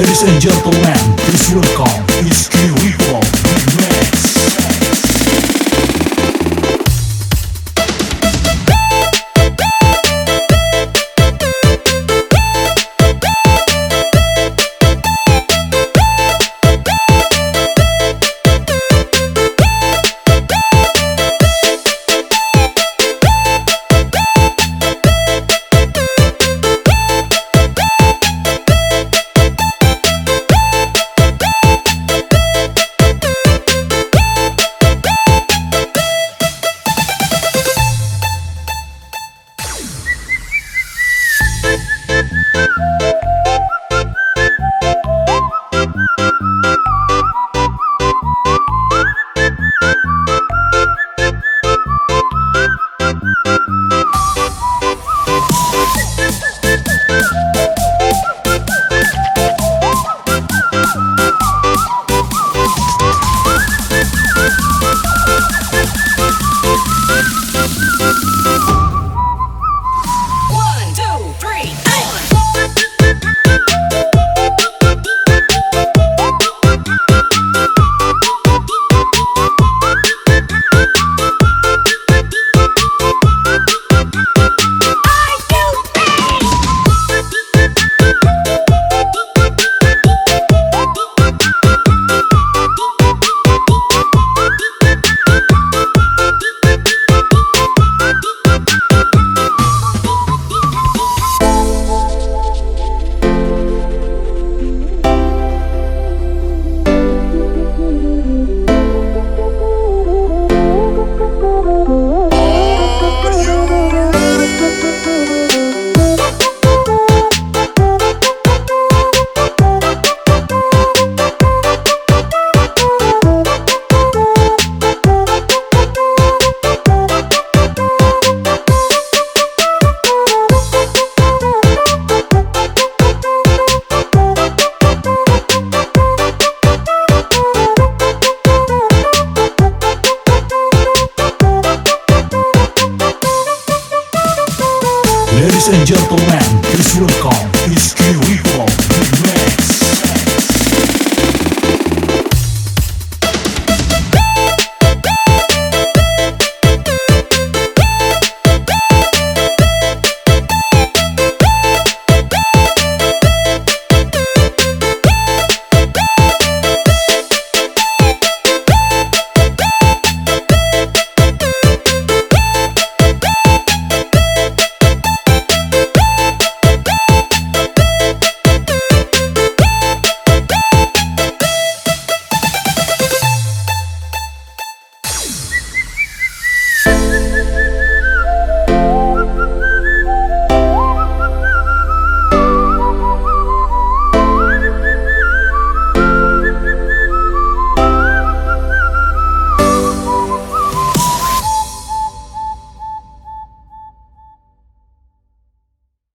Ladies and gentlemen, please welcome Whiskey and gentlemen, please welcome Whiskey Reform Remix.